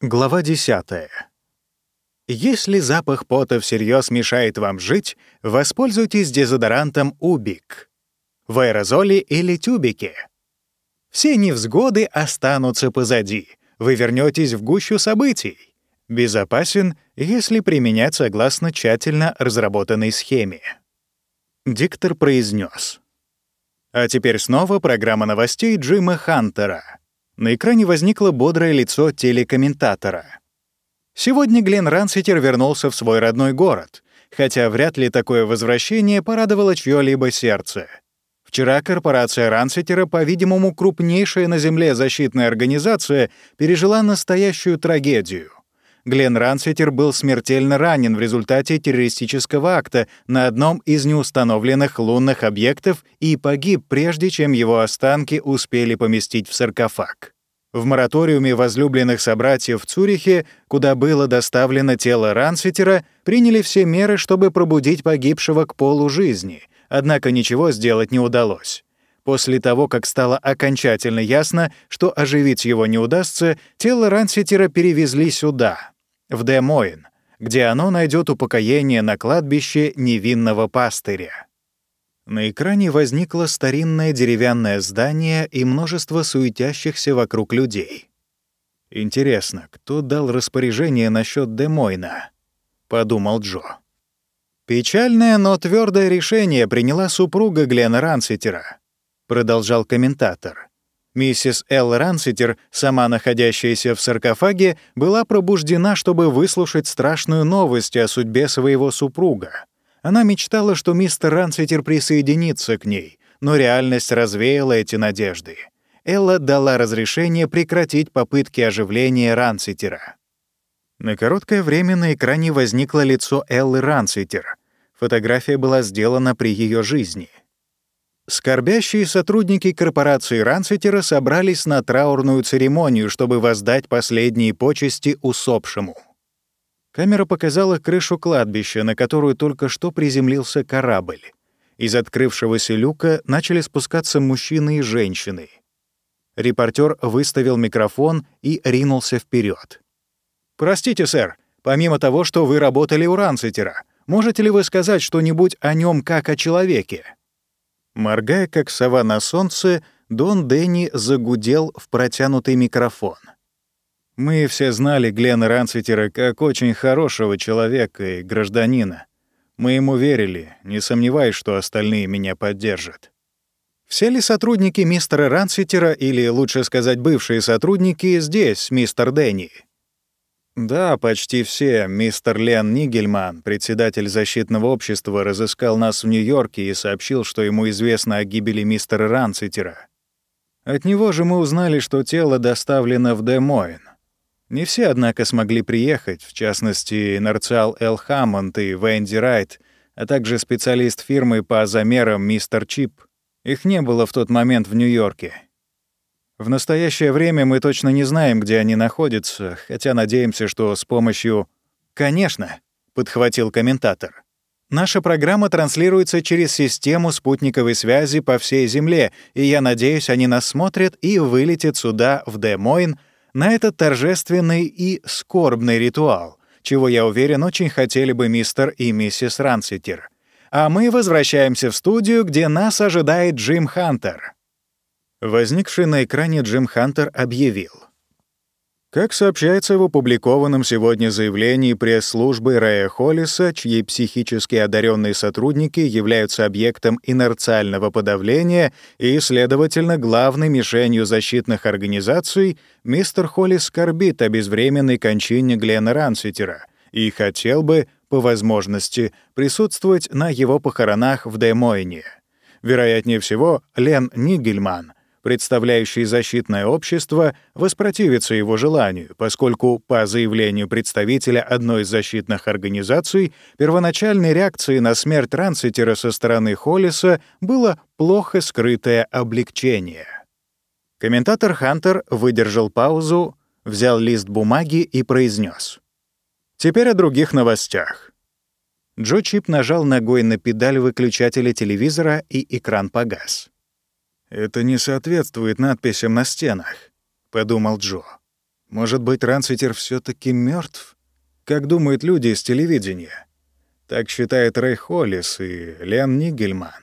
Глава 10. Если запах пота всерьез мешает вам жить, воспользуйтесь дезодорантом Убик в аэрозоле или тюбике. Все невзгоды останутся позади. Вы вернетесь в гущу событий. Безопасен, если применять согласно тщательно разработанной схеме. Диктор произнес. А теперь снова программа новостей Джима Хантера. На экране возникло бодрое лицо телекомментатора. Сегодня Глен Ранситер вернулся в свой родной город, хотя вряд ли такое возвращение порадовало чьё-либо сердце. Вчера корпорация Ранситера, по-видимому, крупнейшая на Земле защитная организация, пережила настоящую трагедию. Глен Ранситер был смертельно ранен в результате террористического акта на одном из неустановленных лунных объектов и погиб, прежде чем его останки успели поместить в саркофаг. В мораториуме возлюбленных собратьев в Цюрихе, куда было доставлено тело Ранситера, приняли все меры, чтобы пробудить погибшего к полу жизни, однако ничего сделать не удалось. После того, как стало окончательно ясно, что оживить его не удастся, тело Ранситера перевезли сюда, в Де-Моин, где оно найдет упокоение на кладбище невинного пастыря. На экране возникло старинное деревянное здание и множество суетящихся вокруг людей. «Интересно, кто дал распоряжение насчет Демойна?» — подумал Джо. «Печальное, но твердое решение приняла супруга Глена Ранситера», — продолжал комментатор. Миссис Эл Ранситер, сама находящаяся в саркофаге, была пробуждена, чтобы выслушать страшную новость о судьбе своего супруга. Она мечтала, что мистер Рансвитер присоединится к ней, но реальность развеяла эти надежды. Элла дала разрешение прекратить попытки оживления Рансвитера. На короткое время на экране возникло лицо Эллы Рансвитер. Фотография была сделана при ее жизни. Скорбящие сотрудники корпорации Рансвитера собрались на траурную церемонию, чтобы воздать последние почести усопшему. Камера показала крышу кладбища, на которую только что приземлился корабль. Из открывшегося люка начали спускаться мужчины и женщины. Репортер выставил микрофон и ринулся вперед. «Простите, сэр, помимо того, что вы работали у Ранситера, можете ли вы сказать что-нибудь о нем как о человеке?» Моргая, как сова на солнце, Дон Дэнни загудел в протянутый микрофон. Мы все знали Глена Рансвитера как очень хорошего человека и гражданина. Мы ему верили, не сомневаюсь, что остальные меня поддержат. Все ли сотрудники мистера Рансвитера, или, лучше сказать, бывшие сотрудники, здесь, мистер Дэнни? Да, почти все. Мистер Лен Нигельман, председатель защитного общества, разыскал нас в Нью-Йорке и сообщил, что ему известно о гибели мистера Рансвитера. От него же мы узнали, что тело доставлено в Де-Мойн. Не все, однако, смогли приехать, в частности, Нарциал Эл Хаммонд и Венди Райт, а также специалист фирмы по замерам мистер Чип. Их не было в тот момент в Нью-Йорке. В настоящее время мы точно не знаем, где они находятся, хотя надеемся, что с помощью... «Конечно», — подхватил комментатор. «Наша программа транслируется через систему спутниковой связи по всей Земле, и я надеюсь, они нас смотрят и вылетят сюда, в Де-Мойн, на этот торжественный и скорбный ритуал, чего, я уверен, очень хотели бы мистер и миссис Ранситер. А мы возвращаемся в студию, где нас ожидает Джим Хантер. Возникший на экране Джим Хантер объявил — как сообщается в опубликованном сегодня заявлении пресс-службы Рэя Холлиса, чьи психически одаренные сотрудники являются объектом инерциального подавления и, следовательно, главной мишенью защитных организаций, мистер Холлис скорбит о безвременной кончине Глена Ранситера и хотел бы, по возможности, присутствовать на его похоронах в Демойне. Вероятнее всего, Лен Нигельман — представляющий защитное общество, воспротивится его желанию, поскольку, по заявлению представителя одной из защитных организаций, первоначальной реакцией на смерть Ранситера со стороны Холлиса было плохо скрытое облегчение. Комментатор Хантер выдержал паузу, взял лист бумаги и произнес: «Теперь о других новостях». Джо Чип нажал ногой на педаль выключателя телевизора, и экран погас. «Это не соответствует надписям на стенах», — подумал Джо. Может быть, Ранситер все таки мертв? Как думают люди из телевидения? Так считает Рэй Холлис и Лен Нигельман.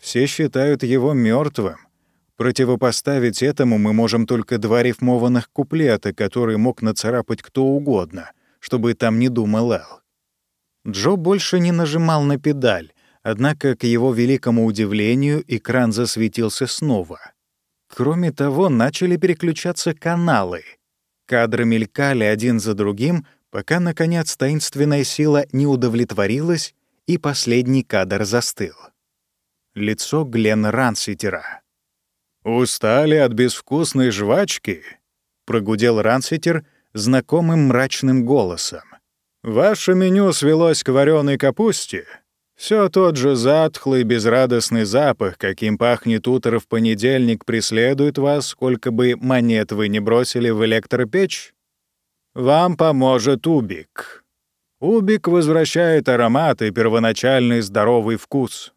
Все считают его мертвым. Противопоставить этому мы можем только два рифмованных куплета, которые мог нацарапать кто угодно, чтобы там не думал Эл. Джо больше не нажимал на педаль, однако, к его великому удивлению, экран засветился снова. Кроме того, начали переключаться каналы. Кадры мелькали один за другим, пока, наконец, таинственная сила не удовлетворилась, и последний кадр застыл. Лицо Глена Ранситера. «Устали от безвкусной жвачки?» — прогудел Ранситер знакомым мрачным голосом. «Ваше меню свелось к вареной капусте. Все тот же затхлый, безрадостный запах, каким пахнет утро в понедельник, преследует вас, сколько бы монет вы не бросили в электропечь. Вам поможет Убик. Убик возвращает аромат и первоначальный здоровый вкус.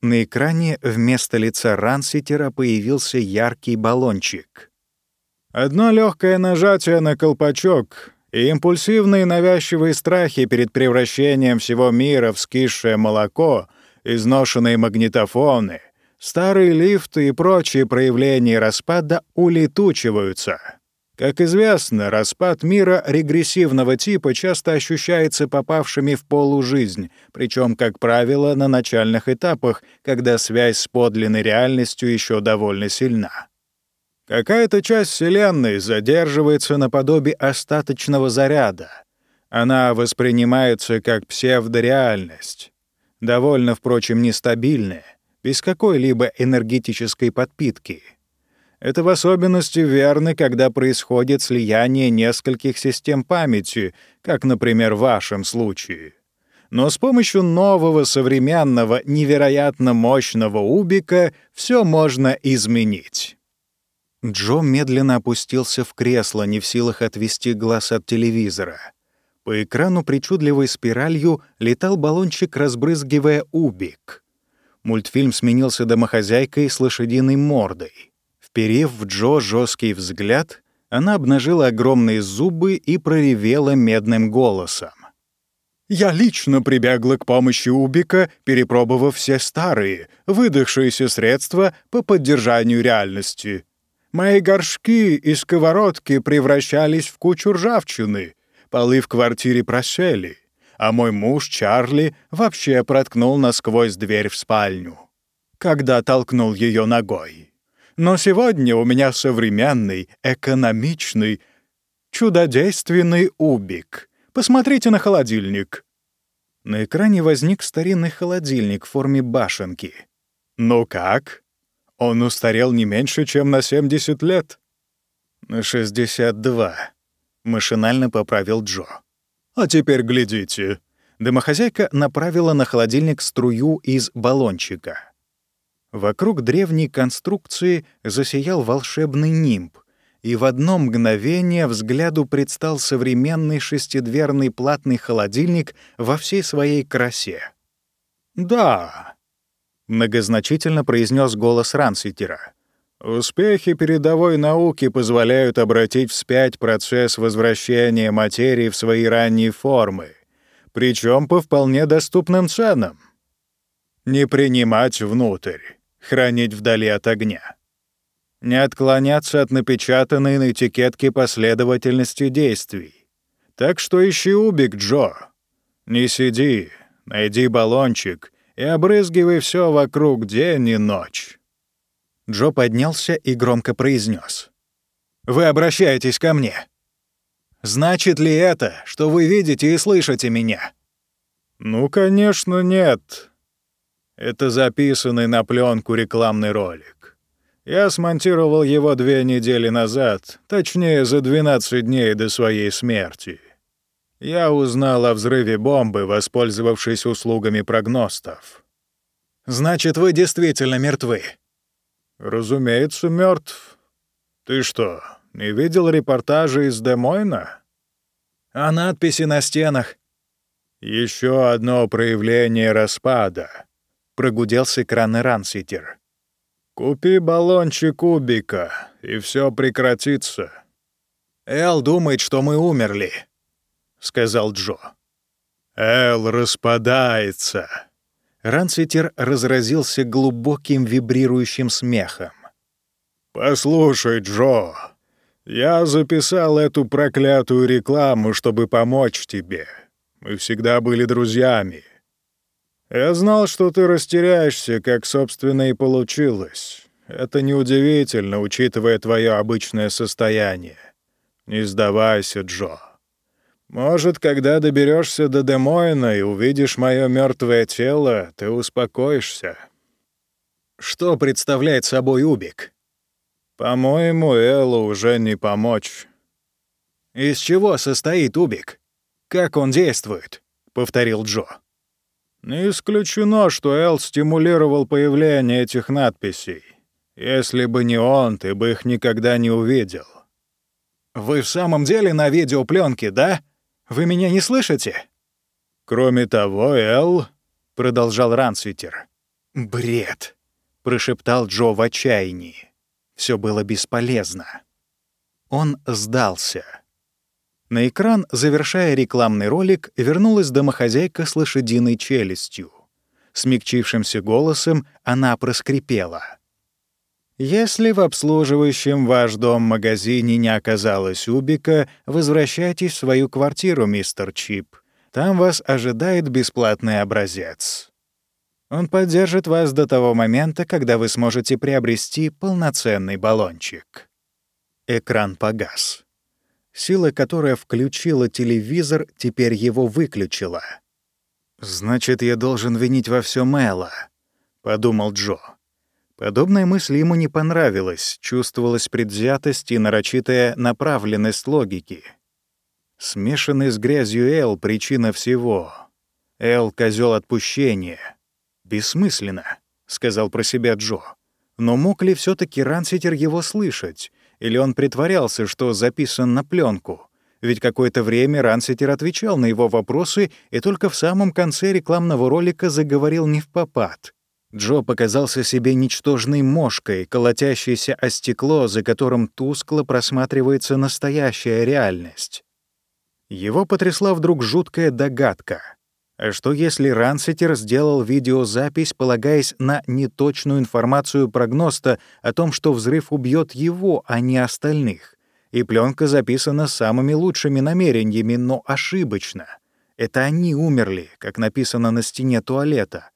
На экране вместо лица Ранситера появился яркий баллончик. Одно легкое нажатие на колпачок, и импульсивные навязчивые страхи перед превращением всего мира в скисшее молоко, изношенные магнитофоны, старые лифты и прочие проявления распада улетучиваются. Как известно, распад мира регрессивного типа часто ощущается попавшими в полужизнь, причем, как правило, на начальных этапах, когда связь с подлинной реальностью еще довольно сильна. Какая-то часть Вселенной задерживается наподобие остаточного заряда. Она воспринимается как псевдореальность, довольно, впрочем, нестабильная, без какой-либо энергетической подпитки — это в особенности верно, когда происходит слияние нескольких систем памяти, как, например, в вашем случае. Но с помощью нового, современного, невероятно мощного убика все можно изменить. Джо медленно опустился в кресло, не в силах отвести глаз от телевизора. По экрану причудливой спиралью летал баллончик, разбрызгивая убик. Мультфильм сменился домохозяйкой с лошадиной мордой. Вперев в Джо жесткий взгляд, она обнажила огромные зубы и проревела медным голосом. «Я лично прибегла к помощи Убика, перепробовав все старые, выдохшиеся средства по поддержанию реальности. Мои горшки и сковородки превращались в кучу ржавчины, полы в квартире просели, а мой муж Чарли вообще проткнул насквозь дверь в спальню, когда толкнул ее ногой. Но сегодня у меня современный, экономичный, чудодейственный убик. Посмотрите на холодильник». На экране возник старинный холодильник в форме башенки. «Ну как? Он устарел не меньше, чем на 70 лет». «На 62», — машинально поправил Джо. «А теперь глядите». Домохозяйка направила на холодильник струю из баллончика. Вокруг древней конструкции засиял волшебный нимб, и в одно мгновение взгляду предстал современный шестидверный платный холодильник во всей своей красе. «Да», — многозначительно произнес голос Ранситера, «успехи передовой науки позволяют обратить вспять процесс возвращения материи в свои ранние формы, причем по вполне доступным ценам. Не принимать внутрь, хранить вдали от огня. Не отклоняться от напечатанной на этикетке последовательности действий. Так что ищи убик, Джо. Не сиди, найди баллончик и обрызгивай все вокруг день и ночь. Джо поднялся и громко произнес: «Вы обращаетесь ко мне. Значит ли это, что вы видите и слышите меня?» «Ну, конечно, нет», это записанный на пленку рекламный ролик. Я смонтировал его две недели назад, точнее, за 12 дней до своей смерти. Я узнал о взрыве бомбы, воспользовавшись услугами прогностов. «Значит, вы действительно мертвы?» «Разумеется, мертв. Ты что, не видел репортажи из Демойна?» «А надписи на стенах?» Еще одно проявление распада. — прогудел с экрана Ранситер. «Купи баллончик кубика, и все прекратится». «Эл думает, что мы умерли», — сказал Джо. «Эл распадается». Ранситер разразился глубоким вибрирующим смехом. «Послушай, Джо, я записал эту проклятую рекламу, чтобы помочь тебе. Мы всегда были друзьями. Я знал, что ты растеряешься, как, собственно, и получилось. Это неудивительно, учитывая твое обычное состояние. Не сдавайся, Джо. Может, когда доберешься до Демойна и увидишь мое мертвое тело, ты успокоишься. Что представляет собой Убик? По-моему, Эллу уже не помочь. Из чего состоит Убик? Как он действует? повторил Джо. Не исключено, что Эл стимулировал появление этих надписей. Если бы не он, ты бы их никогда не увидел. Вы в самом деле на видеопленке, да? Вы меня не слышите? Кроме того, Эл, продолжал Рансвитер. Бред, прошептал Джо в отчаянии. Все было бесполезно. Он сдался. На экран, завершая рекламный ролик, вернулась домохозяйка с лошадиной челюстью. Смягчившимся голосом она проскрипела. «Если в обслуживающем ваш дом магазине не оказалось Убика, возвращайтесь в свою квартиру, мистер Чип. Там вас ожидает бесплатный образец». Он поддержит вас до того момента, когда вы сможете приобрести полноценный баллончик. Экран погас. Сила, которая включила телевизор, теперь его выключила. «Значит, я должен винить во всем Мэла», — подумал Джо. Подобная мысль ему не понравилась, чувствовалась предвзятость и нарочитая направленность логики. Смешанный с грязью Эл — причина всего. Эл — козел отпущения. «Бессмысленно», — сказал про себя Джо. Но мог ли все таки Ранситер его слышать? Или он притворялся, что записан на пленку? Ведь какое-то время Ранситер отвечал на его вопросы и только в самом конце рекламного ролика заговорил не в попад. Джо показался себе ничтожной мошкой, колотящейся о стекло, за которым тускло просматривается настоящая реальность. Его потрясла вдруг жуткая догадка — а что если Ранситер сделал видеозапись, полагаясь на неточную информацию прогноста о том, что взрыв убьет его, а не остальных? И пленка записана самыми лучшими намерениями, но ошибочно. Это они умерли, как написано на стене туалета.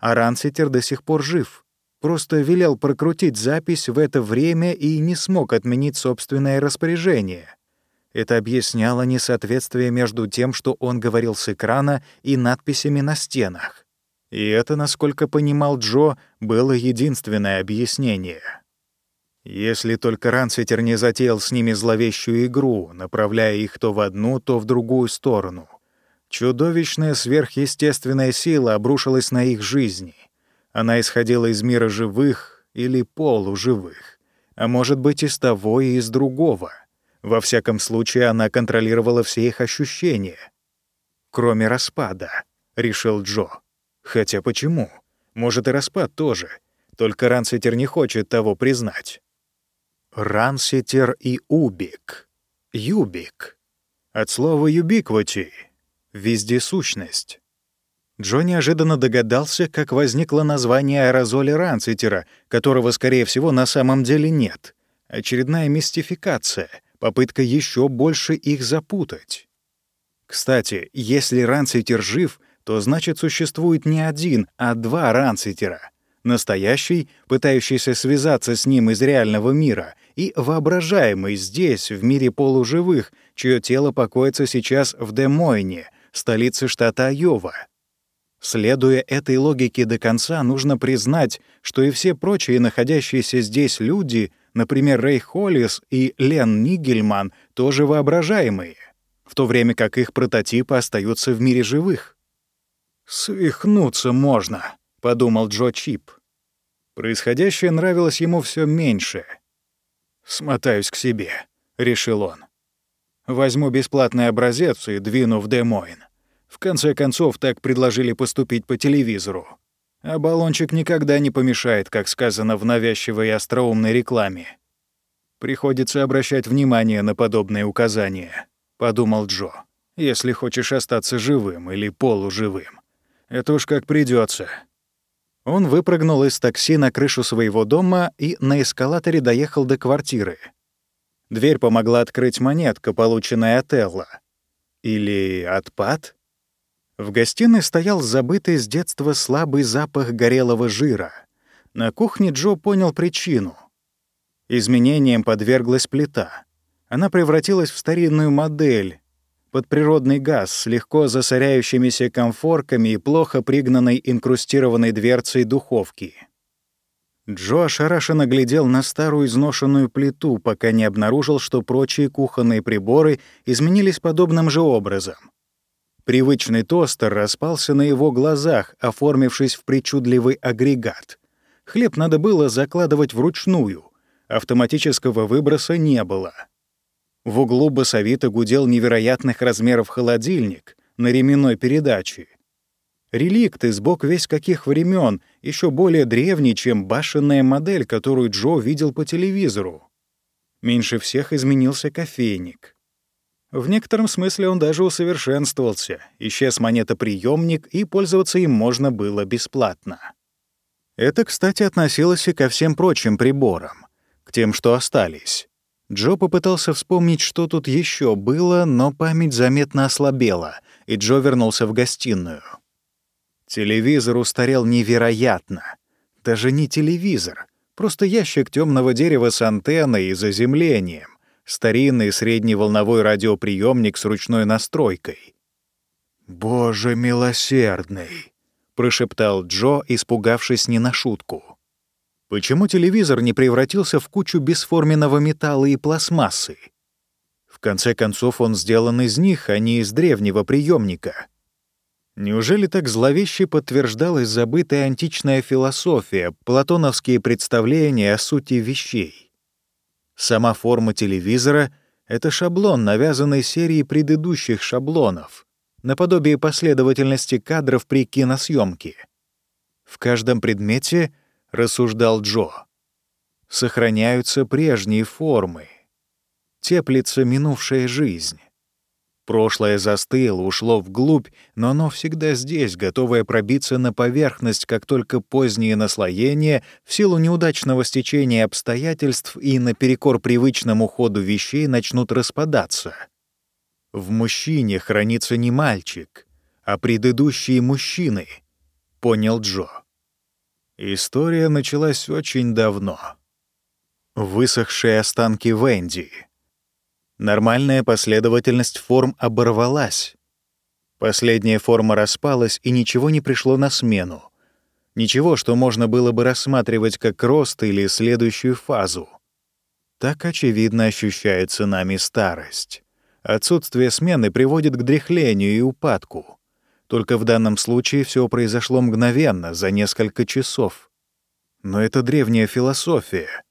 А Ранситер до сих пор жив. Просто велел прокрутить запись в это время и не смог отменить собственное распоряжение — это объясняло несоответствие между тем, что он говорил с экрана, и надписями на стенах. И это, насколько понимал Джо, было единственное объяснение. Если только Ранситер не затеял с ними зловещую игру, направляя их то в одну, то в другую сторону. Чудовищная сверхъестественная сила обрушилась на их жизни. Она исходила из мира живых или полуживых, а может быть, из того и из другого — во всяком случае, она контролировала все их ощущения. Кроме распада, решил Джо. Хотя почему? Может, и распад тоже. Только Ранситер не хочет того признать. Ранситер и Убик. Юбик. От слова «юбиквути» — вездесущность. Джо неожиданно догадался, как возникло название аэрозоля Ранситера, которого, скорее всего, на самом деле нет. Очередная мистификация — попытка еще больше их запутать. Кстати, если Ранситер жив, то значит существует не один, а два Ранситера. Настоящий, пытающийся связаться с ним из реального мира, и воображаемый здесь, в мире полуживых, чье тело покоится сейчас в Демойне, столице штата Айова. Следуя этой логике до конца, нужно признать, что и все прочие находящиеся здесь люди например, Рэй Холлис и Лен Нигельман, тоже воображаемые, в то время как их прототипы остаются в мире живых. «Свихнуться можно», — подумал Джо Чип. Происходящее нравилось ему все меньше. «Смотаюсь к себе», — решил он. «Возьму бесплатный образец и двину в Демойн. В конце концов, так предложили поступить по телевизору. А баллончик никогда не помешает, как сказано в навязчивой и остроумной рекламе. Приходится обращать внимание на подобные указания, подумал Джо. Если хочешь остаться живым или полуживым. Это уж как придется. Он выпрыгнул из такси на крышу своего дома и на эскалаторе доехал до квартиры. Дверь помогла открыть монетка, полученная от Элла. Или от Пат? В гостиной стоял забытый с детства слабый запах горелого жира. На кухне Джо понял причину. Изменением подверглась плита. Она превратилась в старинную модель, под природный газ с легко засоряющимися комфорками и плохо пригнанной инкрустированной дверцей духовки. Джо ошарашенно глядел на старую изношенную плиту, пока не обнаружил, что прочие кухонные приборы изменились подобным же образом. Привычный тостер распался на его глазах, оформившись в причудливый агрегат. Хлеб надо было закладывать вручную. Автоматического выброса не было. В углу басовито гудел невероятных размеров холодильник на ременной передаче. Реликт из бог весь каких времен, еще более древний, чем башенная модель, которую Джо видел по телевизору. Меньше всех изменился кофейник. В некотором смысле он даже усовершенствовался. Исчез монетоприемник, и пользоваться им можно было бесплатно. Это, кстати, относилось и ко всем прочим приборам, к тем, что остались. Джо попытался вспомнить, что тут еще было, но память заметно ослабела, и Джо вернулся в гостиную. Телевизор устарел невероятно. Даже не телевизор, просто ящик темного дерева с антенной и заземлением, старинный средневолновой радиоприемник с ручной настройкой. «Боже милосердный!» — прошептал Джо, испугавшись не на шутку. Почему телевизор не превратился в кучу бесформенного металла и пластмассы? В конце концов, он сделан из них, а не из древнего приемника. Неужели так зловеще подтверждалась забытая античная философия, платоновские представления о сути вещей? Сама форма телевизора — это шаблон, навязанный серией предыдущих шаблонов, наподобие последовательности кадров при киносъемке. В каждом предмете —— рассуждал Джо. «Сохраняются прежние формы. Теплится минувшая жизнь. Прошлое застыло, ушло вглубь, но оно всегда здесь, готовое пробиться на поверхность, как только поздние наслоения, в силу неудачного стечения обстоятельств и наперекор привычному ходу вещей, начнут распадаться. В мужчине хранится не мальчик, а предыдущие мужчины, — понял Джо. История началась очень давно. Высохшие останки Венди. Нормальная последовательность форм оборвалась. Последняя форма распалась, и ничего не пришло на смену. Ничего, что можно было бы рассматривать как рост или следующую фазу. Так очевидно ощущается нами старость. Отсутствие смены приводит к дряхлению и упадку. Только в данном случае все произошло мгновенно, за несколько часов. Но это древняя философия.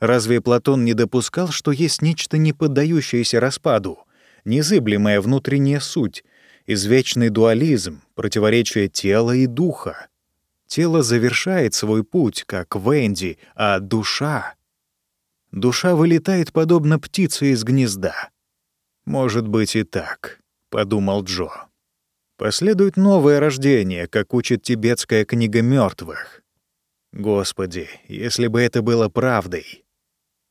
Разве Платон не допускал, что есть нечто не поддающееся распаду, незыблемая внутренняя суть, извечный дуализм, противоречие тела и духа? Тело завершает свой путь, как Венди, а душа... Душа вылетает подобно птице из гнезда. «Может быть и так», — подумал Джо. Последует новое рождение, как учит тибетская книга мертвых. Господи, если бы это было правдой.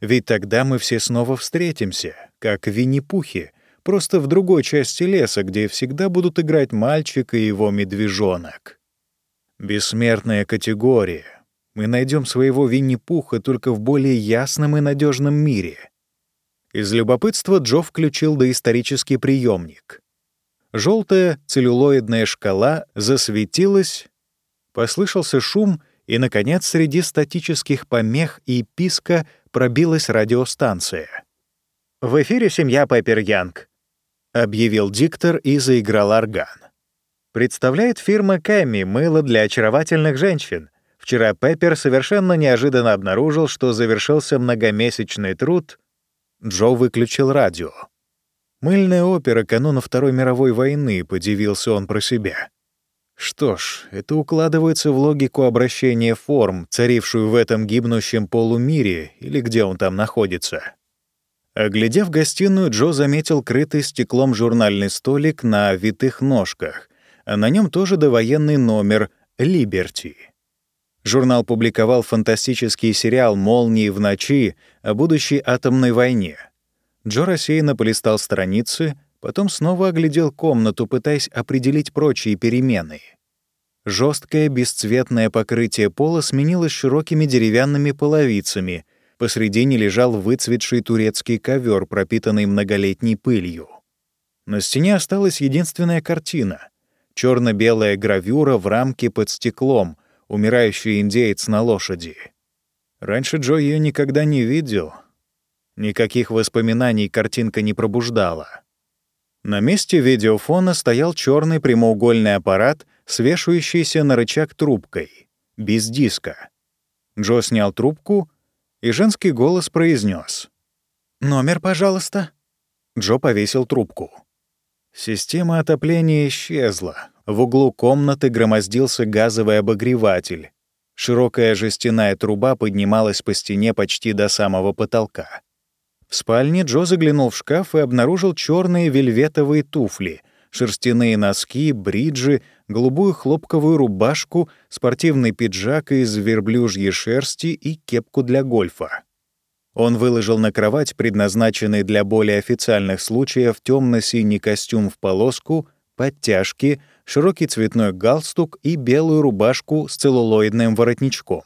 Ведь тогда мы все снова встретимся, как в Винни-Пухе, просто в другой части леса, где всегда будут играть мальчик и его медвежонок. Бессмертная категория. Мы найдем своего Винни-Пуха только в более ясном и надежном мире. Из любопытства Джо включил доисторический приемник. Желтая целлюлоидная шкала засветилась, послышался шум, и, наконец, среди статических помех и писка пробилась радиостанция. «В эфире семья Пеппер Янг», — объявил диктор и заиграл орган. «Представляет фирма Кэмми мыло для очаровательных женщин. Вчера Пеппер совершенно неожиданно обнаружил, что завершился многомесячный труд. Джо выключил радио. Мыльная опера кануна Второй мировой войны, подивился он про себя. Что ж, это укладывается в логику обращения форм, царившую в этом гибнущем полумире или где он там находится. Оглядев гостиную, Джо заметил крытый стеклом журнальный столик на витых ножках, а на нем тоже довоенный номер «Либерти». Журнал публиковал фантастический сериал «Молнии в ночи» о будущей атомной войне. Джо рассеянно полистал страницы, потом снова оглядел комнату, пытаясь определить прочие перемены. Жесткое бесцветное покрытие пола сменилось широкими деревянными половицами — Посредине лежал выцветший турецкий ковер, пропитанный многолетней пылью. На стене осталась единственная картина — черно белая гравюра в рамке под стеклом, умирающий индеец на лошади. Раньше Джо ее никогда не видел. Никаких воспоминаний картинка не пробуждала. На месте видеофона стоял черный прямоугольный аппарат, свешивающийся на рычаг трубкой, без диска. Джо снял трубку и женский голос произнес: «Номер, пожалуйста». Джо повесил трубку. Система отопления исчезла. В углу комнаты громоздился газовый обогреватель. Широкая жестяная труба поднималась по стене почти до самого потолка. В спальне Джо заглянул в шкаф и обнаружил черные вельветовые туфли, шерстяные носки, бриджи, голубую хлопковую рубашку, спортивный пиджак из верблюжьей шерсти и кепку для гольфа. Он выложил на кровать предназначенный для более официальных случаев темно-синий костюм в полоску, подтяжки, широкий цветной галстук и белую рубашку с целлулоидным воротничком.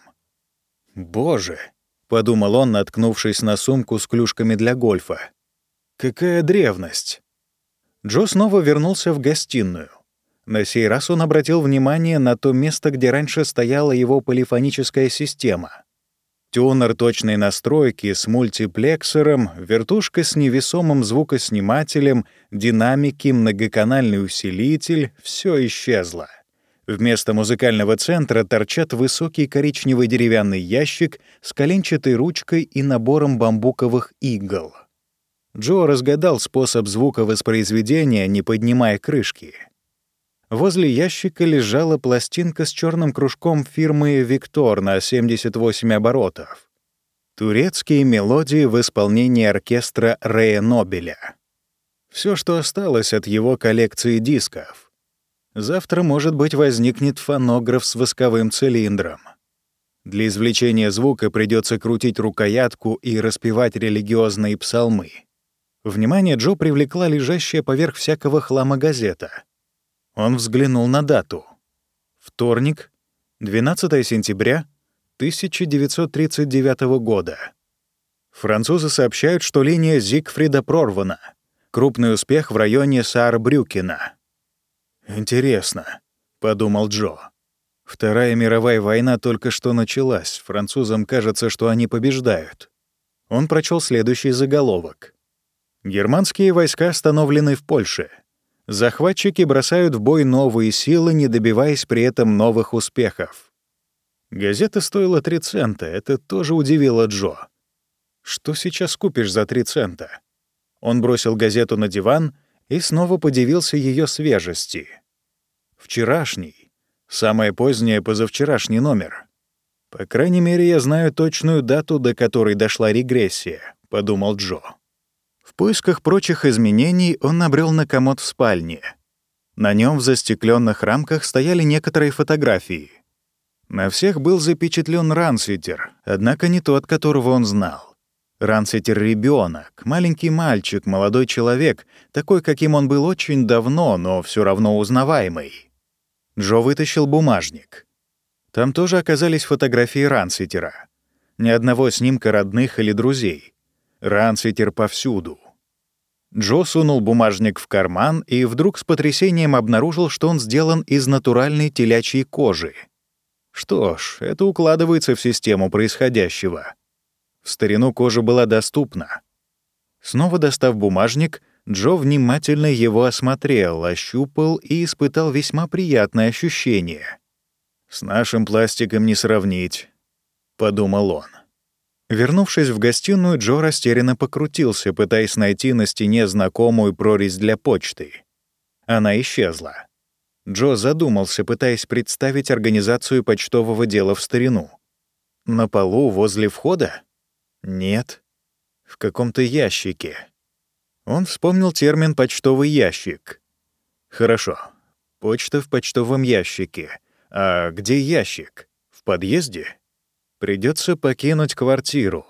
«Боже!» — подумал он, наткнувшись на сумку с клюшками для гольфа. «Какая древность!» Джо снова вернулся в гостиную. На сей раз он обратил внимание на то место, где раньше стояла его полифоническая система. Тюнер точной настройки с мультиплексором, вертушка с невесомым звукоснимателем, динамики, многоканальный усилитель — все исчезло. Вместо музыкального центра торчат высокий коричневый деревянный ящик с коленчатой ручкой и набором бамбуковых игл. Джо разгадал способ звуковоспроизведения, не поднимая крышки. Возле ящика лежала пластинка с черным кружком фирмы «Виктор» на 78 оборотов. Турецкие мелодии в исполнении оркестра Рея Нобеля. Все, что осталось от его коллекции дисков. Завтра, может быть, возникнет фонограф с восковым цилиндром. Для извлечения звука придется крутить рукоятку и распевать религиозные псалмы. Внимание Джо привлекла лежащая поверх всякого хлама газета. Он взглянул на дату. Вторник, 12 сентября 1939 года. Французы сообщают, что линия Зигфрида прорвана. Крупный успех в районе Саар-Брюкена. «Интересно», — подумал Джо. Вторая мировая война только что началась. Французам кажется, что они побеждают. Он прочел следующий заголовок. Германские войска остановлены в Польше. Захватчики бросают в бой новые силы, не добиваясь при этом новых успехов. Газета стоила 3 цента, это тоже удивило Джо. Что сейчас купишь за 3 цента? Он бросил газету на диван и снова подивился ее свежести. Вчерашний, самое позднее позавчерашний номер. По крайней мере, я знаю точную дату, до которой дошла регрессия, подумал Джо. В поисках прочих изменений он набрел на комод в спальне. На нем в застекленных рамках стояли некоторые фотографии. На всех был запечатлен Рансвитер, однако не тот, которого он знал. Рансвитер — ребенок, маленький мальчик, молодой человек, такой, каким он был очень давно, но все равно узнаваемый. Джо вытащил бумажник. Там тоже оказались фотографии Рансвитера. Ни одного снимка родных или друзей. Рансвитер повсюду. Джо сунул бумажник в карман и вдруг с потрясением обнаружил, что он сделан из натуральной телячьей кожи. Что ж, это укладывается в систему происходящего. В старину кожа была доступна. Снова достав бумажник, Джо внимательно его осмотрел, ощупал и испытал весьма приятное ощущение. «С нашим пластиком не сравнить», — подумал он. Вернувшись в гостиную, Джо растерянно покрутился, пытаясь найти на стене знакомую прорезь для почты. Она исчезла. Джо задумался, пытаясь представить организацию почтового дела в старину. На полу возле входа? Нет. В каком-то ящике. Он вспомнил термин «почтовый ящик». Хорошо. Почта в почтовом ящике. А где ящик? В подъезде? Придется покинуть квартиру.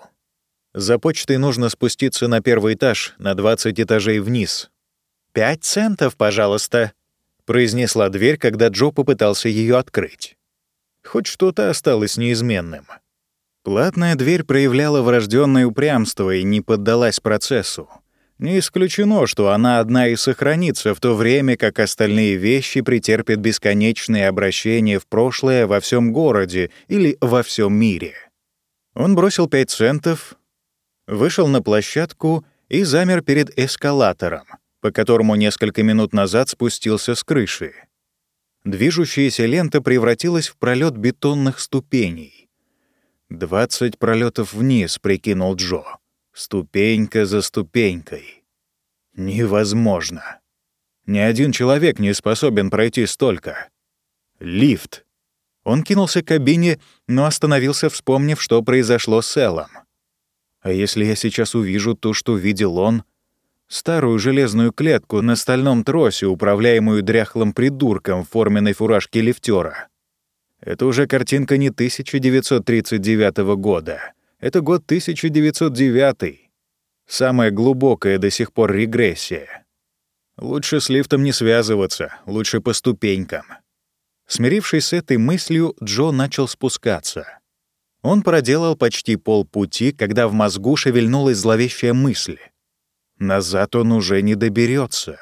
За почтой нужно спуститься на первый этаж, на 20 этажей вниз. «Пять центов, пожалуйста», — произнесла дверь, когда Джо попытался ее открыть. Хоть что-то осталось неизменным. Платная дверь проявляла врожденное упрямство и не поддалась процессу. Не исключено, что она одна и сохранится, в то время как остальные вещи претерпят бесконечные обращения в прошлое во всем городе или во всем мире. Он бросил пять центов, вышел на площадку и замер перед эскалатором, по которому несколько минут назад спустился с крыши. Движущаяся лента превратилась в пролет бетонных ступеней. «Двадцать пролетов вниз», — прикинул Джо. Ступенька за ступенькой. Невозможно. Ни один человек не способен пройти столько. Лифт. Он кинулся к кабине, но остановился, вспомнив, что произошло с Эллом. А если я сейчас увижу то, что видел он? Старую железную клетку на стальном тросе, управляемую дряхлым придурком в форменной фуражке лифтера. Это уже картинка не 1939 года. Это год 1909. Самая глубокая до сих пор регрессия. Лучше с лифтом не связываться, лучше по ступенькам. Смирившись с этой мыслью, Джо начал спускаться. Он проделал почти полпути, когда в мозгу шевельнулась зловещая мысль. Назад он уже не доберется.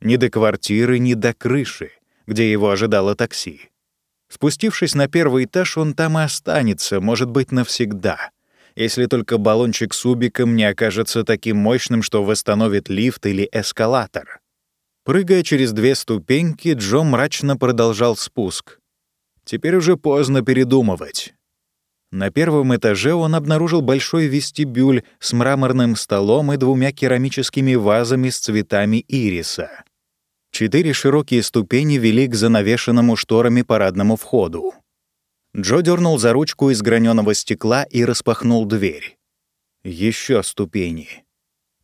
Ни до квартиры, ни до крыши, где его ожидало такси. Спустившись на первый этаж, он там и останется, может быть, навсегда. Если только баллончик с убиком не окажется таким мощным, что восстановит лифт или эскалатор. Прыгая через две ступеньки, Джо мрачно продолжал спуск. Теперь уже поздно передумывать. На первом этаже он обнаружил большой вестибюль с мраморным столом и двумя керамическими вазами с цветами ириса. Четыре широкие ступени вели к занавешенному шторами парадному входу. Джо дернул за ручку из граненого стекла и распахнул дверь. Еще ступени.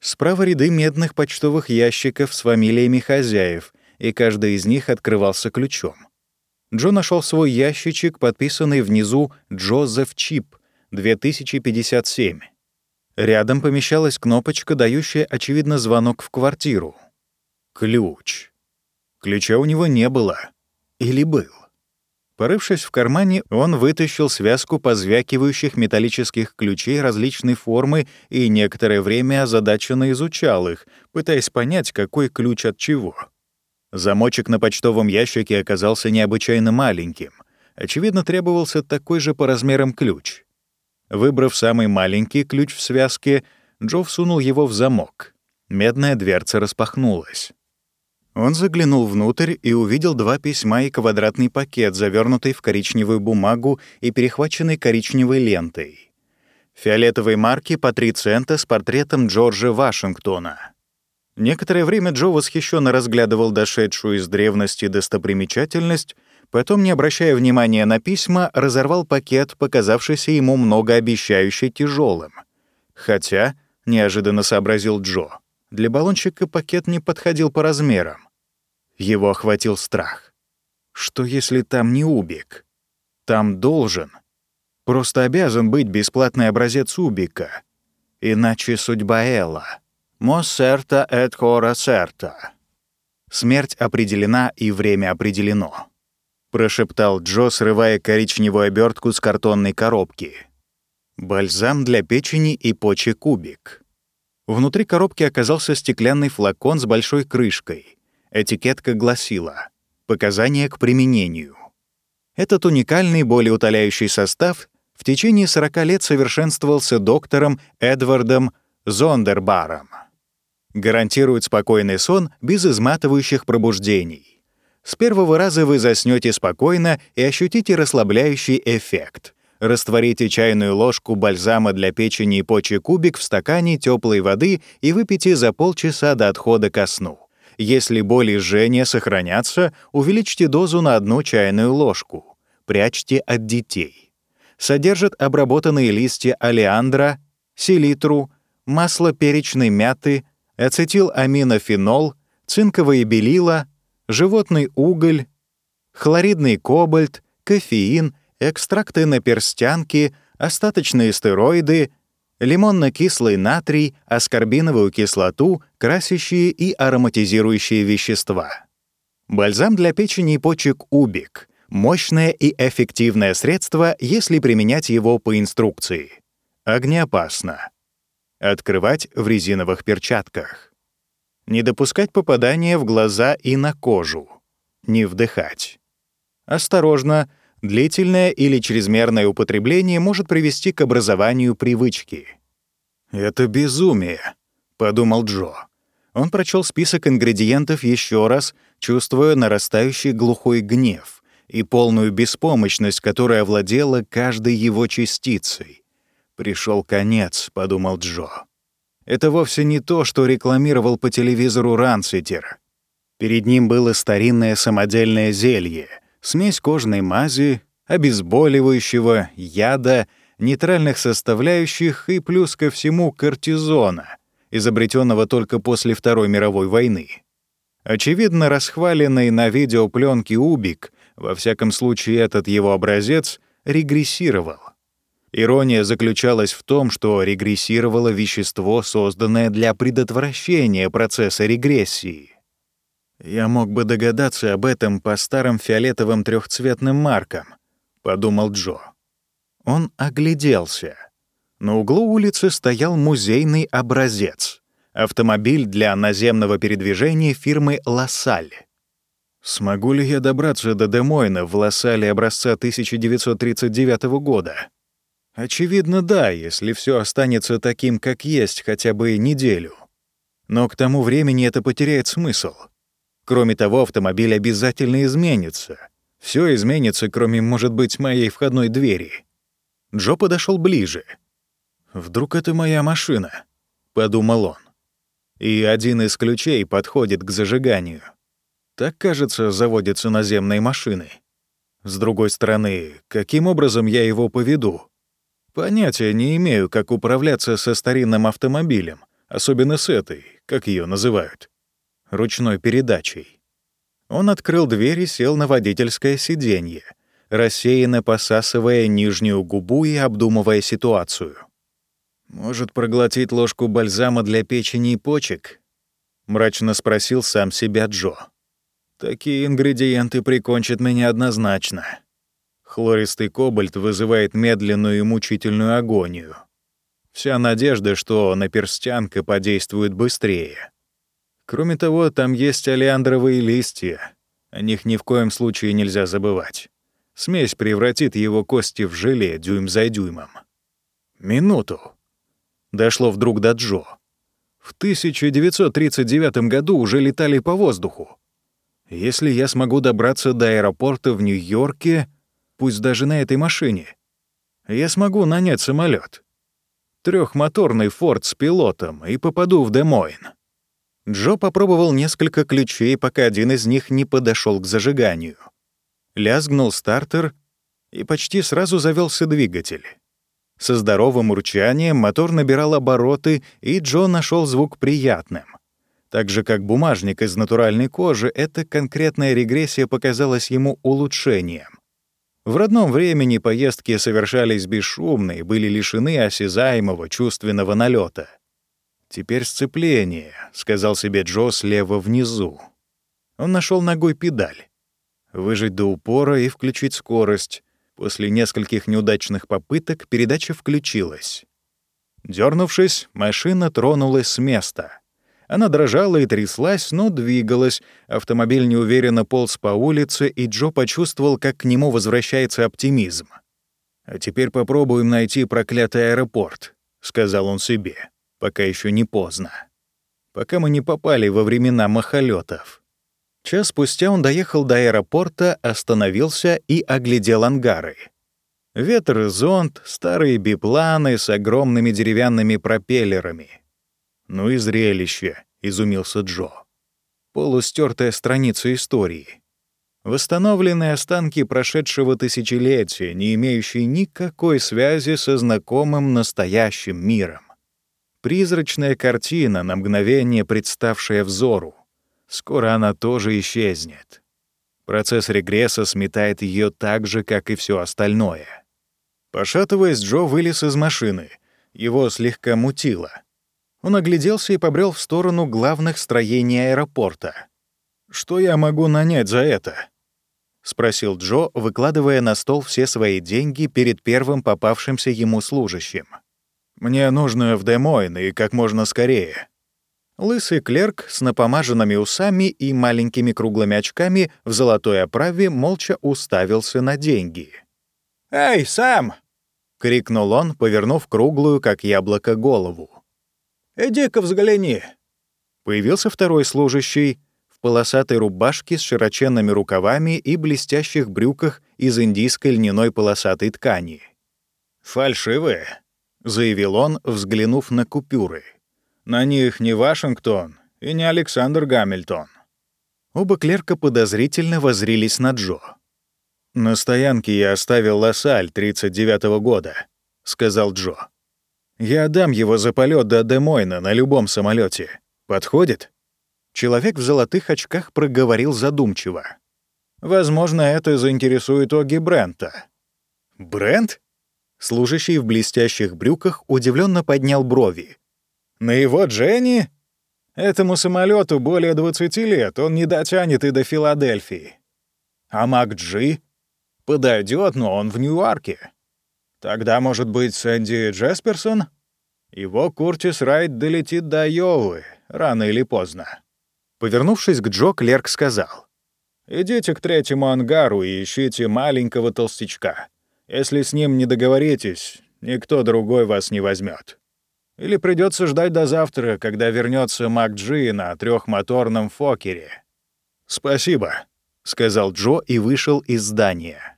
Справа ряды медных почтовых ящиков с фамилиями хозяев, и каждый из них открывался ключом. Джо нашел свой ящичек, подписанный внизу «Джозеф Чип», 2057. Рядом помещалась кнопочка, дающая, очевидно, звонок в квартиру. Ключ. Ключа у него не было. Или был. Порывшись в кармане, он вытащил связку позвякивающих металлических ключей различной формы и некоторое время озадаченно изучал их, пытаясь понять, какой ключ от чего. Замочек на почтовом ящике оказался необычайно маленьким. Очевидно, требовался такой же по размерам ключ. Выбрав самый маленький ключ в связке, Джо всунул его в замок. Медная дверца распахнулась. Он заглянул внутрь и увидел два письма и квадратный пакет, завернутый в коричневую бумагу и перехваченный коричневой лентой. Фиолетовой марки по 3 цента с портретом Джорджа Вашингтона. Некоторое время Джо восхищенно разглядывал дошедшую из древности достопримечательность, потом, не обращая внимания на письма, разорвал пакет, показавшийся ему многообещающе тяжелым. Хотя, неожиданно сообразил Джо, для баллончика пакет не подходил по размерам. Его охватил страх. Что если там не Убик? Там должен. Просто обязан быть бесплатный образец Убика. Иначе судьба Элла. «Моссерта эт хора серта». «Смерть определена и время определено», — прошептал Джо, срывая коричневую обертку с картонной коробки. «Бальзам для печени и почек кубик». Внутри коробки оказался стеклянный флакон с большой крышкой. Этикетка гласила «Показания к применению». Этот уникальный болеутоляющий состав в течение 40 лет совершенствовался доктором Эдвардом Зондербаром гарантирует спокойный сон без изматывающих пробуждений. С первого раза вы заснете спокойно и ощутите расслабляющий эффект. Растворите чайную ложку бальзама для печени и почек кубик в стакане теплой воды и выпейте за полчаса до отхода ко сну. Если боли и жжение сохранятся, увеличьте дозу на одну чайную ложку. Прячьте от детей. Содержит обработанные листья алиандра, селитру, масло перечной мяты, ацетиламинофенол, цинковые белила, животный уголь, хлоридный кобальт, кофеин, экстракты наперстянки, остаточные стероиды, лимонно-кислый натрий, аскорбиновую кислоту, красящие и ароматизирующие вещества. Бальзам для печени и почек «Убик» — мощное и эффективное средство, если применять его по инструкции. Огнеопасно. Открывать в резиновых перчатках. Не допускать попадания в глаза и на кожу. Не вдыхать. Осторожно, длительное или чрезмерное употребление может привести к образованию привычки. «Это безумие», — подумал Джо. Он прочел список ингредиентов еще раз, чувствуя нарастающий глухой гнев и полную беспомощность, которая овладела каждой его частицей. «Пришел конец», — подумал Джо. Это вовсе не то, что рекламировал по телевизору Ранситер. Перед ним было старинное самодельное зелье, смесь кожной мази, обезболивающего, яда, нейтральных составляющих и плюс ко всему кортизона, изобретенного только после Второй мировой войны. Очевидно, расхваленный на видеопленке Убик, во всяком случае этот его образец, регрессировал. Ирония заключалась в том, что регрессировало вещество, созданное для предотвращения процесса регрессии. «Я мог бы догадаться об этом по старым фиолетовым трехцветным маркам», — подумал Джо. Он огляделся. На углу улицы стоял музейный образец — автомобиль для наземного передвижения фирмы «Лассаль». Смогу ли я добраться до Демойна в Лассале образца 1939 года? Очевидно, да, если все останется таким, как есть, хотя бы неделю. Но к тому времени это потеряет смысл. Кроме того, автомобиль обязательно изменится. Все изменится, кроме, может быть, моей входной двери. Джо подошел ближе. «Вдруг это моя машина?» — подумал он. И один из ключей подходит к зажиганию. Так, кажется, заводятся наземные машины. С другой стороны, каким образом я его поведу? Понятия не имею, как управляться со старинным автомобилем, особенно с этой, как ее называют, ручной передачей. Он открыл дверь и сел на водительское сиденье, рассеянно посасывая нижнюю губу и обдумывая ситуацию. «Может, проглотить ложку бальзама для печени и почек?» — мрачно спросил сам себя Джо. «Такие ингредиенты прикончат меня однозначно». Хлористый кобальт вызывает медленную и мучительную агонию. Вся надежда, что наперстянка подействует быстрее. Кроме того, там есть олеандровые листья. О них ни в коем случае нельзя забывать. Смесь превратит его кости в желе дюйм за дюймом. Минуту. Дошло вдруг до Джо. В 1939 году уже летали по воздуху. Если я смогу добраться до аэропорта в Нью-Йорке, пусть даже на этой машине. Я смогу нанять самолет. Трехмоторный форт с пилотом и попаду в Демойн. Джо попробовал несколько ключей, пока один из них не подошел к зажиганию. Лязгнул стартер, и почти сразу завелся двигатель. Со здоровым урчанием мотор набирал обороты, и Джо нашел звук приятным. Так же, как бумажник из натуральной кожи, эта конкретная регрессия показалась ему улучшением. В родном времени поездки совершались бесшумно и были лишены осязаемого чувственного налета. «Теперь сцепление», — сказал себе Джо слева внизу. Он нашел ногой педаль. Выжать до упора и включить скорость. После нескольких неудачных попыток передача включилась. Дернувшись, машина тронулась с места — она дрожала и тряслась, но двигалась. Автомобиль неуверенно полз по улице, и Джо почувствовал, как к нему возвращается оптимизм. «А теперь попробуем найти проклятый аэропорт», — сказал он себе, пока еще не поздно. Пока мы не попали во времена махолетов. Час спустя он доехал до аэропорта, остановился и оглядел ангары. Ветер, зонт, старые бипланы с огромными деревянными пропеллерами — «Ну и зрелище», — изумился Джо. Полустертая страница истории. Восстановленные останки прошедшего тысячелетия, не имеющие никакой связи со знакомым настоящим миром. Призрачная картина, на мгновение представшая взору. Скоро она тоже исчезнет. Процесс регресса сметает ее так же, как и все остальное. Пошатываясь, Джо вылез из машины. Его слегка мутило. Он огляделся и побрел в сторону главных строений аэропорта. «Что я могу нанять за это?» — спросил Джо, выкладывая на стол все свои деньги перед первым попавшимся ему служащим. «Мне нужно в Демойн и как можно скорее». Лысый клерк с напомаженными усами и маленькими круглыми очками в золотой оправе молча уставился на деньги. «Эй, Сэм!» — крикнул он, повернув круглую, как яблоко, голову. «Иди-ка взгляни!» Появился второй служащий в полосатой рубашке с широченными рукавами и блестящих брюках из индийской льняной полосатой ткани. «Фальшивые», — заявил он, взглянув на купюры. На них не Вашингтон и не Александр Гамильтон. Оба клерка подозрительно возрились на Джо. «На стоянке я оставил Лассаль 39-го года», — сказал Джо. «Я отдам его за полет до Демойна на любом самолете. Подходит?» Человек в золотых очках проговорил задумчиво. «Возможно, это заинтересует Оги Брента». «Брент?» Служащий в блестящих брюках удивленно поднял брови. На его Дженни? Этому самолету более 20 лет, он не дотянет и до Филадельфии. А Мак Джи? Подойдет, но он в Ньюарке. Тогда, может быть, Сэнди Джесперсон? Его Куртис Райт долетит до Йовы, рано или поздно. Повернувшись к Джо, клерк сказал. «Идите к третьему ангару и ищите маленького толстячка. Если с ним не договоритесь, никто другой вас не возьмет. Или придется ждать до завтра, когда вернется МакДжи на трехмоторном Фокере. «Спасибо», — сказал Джо и вышел из здания.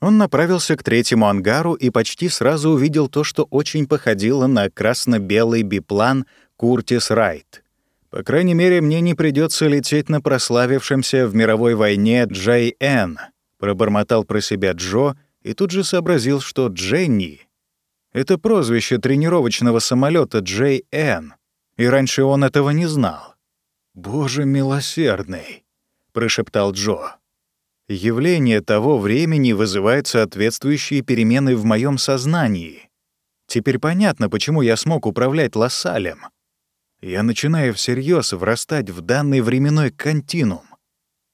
Он направился к третьему ангару и почти сразу увидел то, что очень походило на красно-белый биплан «Куртис Райт». По крайней мере, мне не придется лететь на прославившемся в мировой войне Джей Н. Пробормотал про себя Джо и тут же сообразил, что Дженни это прозвище тренировочного самолета JN, и раньше он этого не знал. «Боже милосердный», — прошептал Джо. «Явление того времени вызывает соответствующие перемены в моем сознании. Теперь понятно, почему я смог управлять Лассалем. Я начинаю всерьез врастать в данный временной континуум.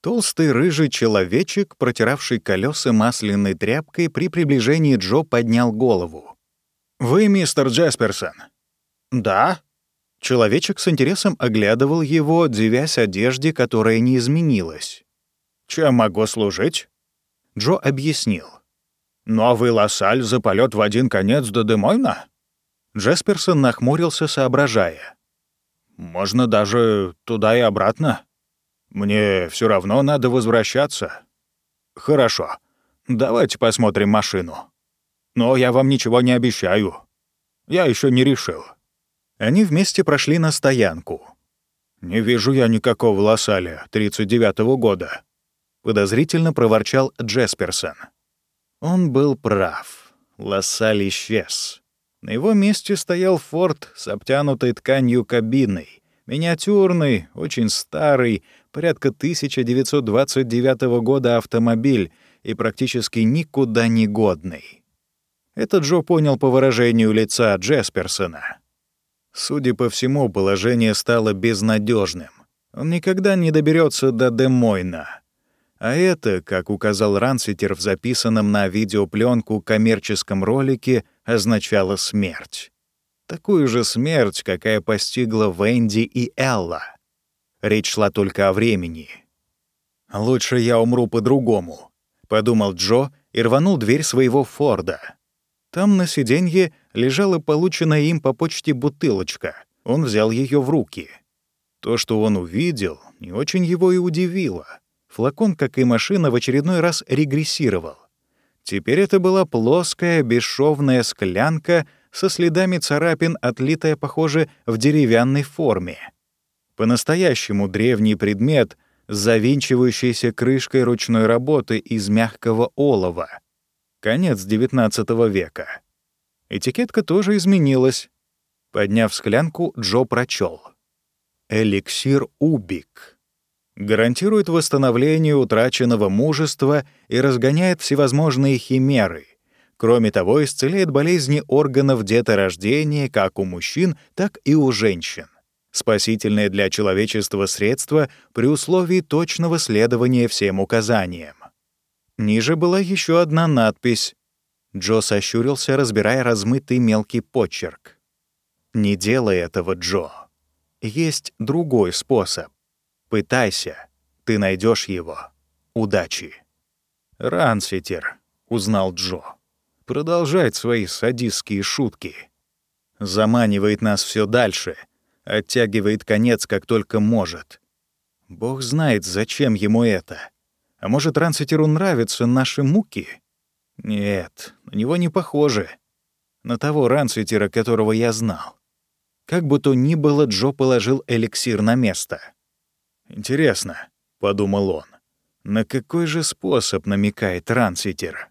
Толстый рыжий человечек, протиравший колеса масляной тряпкой, при приближении Джо поднял голову. «Вы мистер Джесперсон?» «Да». Человечек с интересом оглядывал его, дивясь одежде, которая не изменилась. «Чем могу служить?» Джо объяснил. «Новый Лассаль за полет в один конец до Демойна?» Джесперсон нахмурился, соображая. «Можно даже туда и обратно. Мне все равно надо возвращаться». «Хорошо. Давайте посмотрим машину». Но я вам ничего не обещаю. Я еще не решил». Они вместе прошли на стоянку. «Не вижу я никакого Лассаля 39-го года», — подозрительно проворчал Джесперсон. Он был прав. Лассаль исчез. На его месте стоял форт с обтянутой тканью кабиной, миниатюрный, очень старый, порядка 1929 года автомобиль и практически никуда не годный. Это Джо понял по выражению лица Джесперсона. Судя по всему, положение стало безнадежным. Он никогда не доберется до Демойна. А это, как указал Ранситер в записанном на видеопленку коммерческом ролике, означало смерть. Такую же смерть, какая постигла Венди и Элла. Речь шла только о времени. «Лучше я умру по-другому», — подумал Джо и рванул дверь своего Форда. Там на сиденье лежала полученная им по почте бутылочка. Он взял ее в руки. То, что он увидел, не очень его и удивило. Флакон, как и машина, в очередной раз регрессировал. Теперь это была плоская, бесшовная склянка со следами царапин, отлитая, похоже, в деревянной форме. По-настоящему древний предмет с завинчивающейся крышкой ручной работы из мягкого олова — Конец XIX века. Этикетка тоже изменилась. Подняв склянку, Джо прочел. «Эликсир Убик» гарантирует восстановление утраченного мужества и разгоняет всевозможные химеры. Кроме того, исцеляет болезни органов деторождения как у мужчин, так и у женщин. Спасительное для человечества средство при условии точного следования всем указаниям. Ниже была еще одна надпись. Джо сощурился, разбирая размытый мелкий почерк. «Не делай этого, Джо. Есть другой способ. Пытайся. Ты найдешь его. Удачи. «Ранситер», — узнал Джо. «Продолжает свои садистские шутки. Заманивает нас все дальше, оттягивает конец, как только может. Бог знает, зачем ему это. А может, Ранситеру нравятся наши муки? Нет, на него не похоже. На того Ранситера, которого я знал. Как бы то ни было, Джо положил эликсир на место. «Интересно», — подумал он, — «на какой же способ намекает Ранситер?»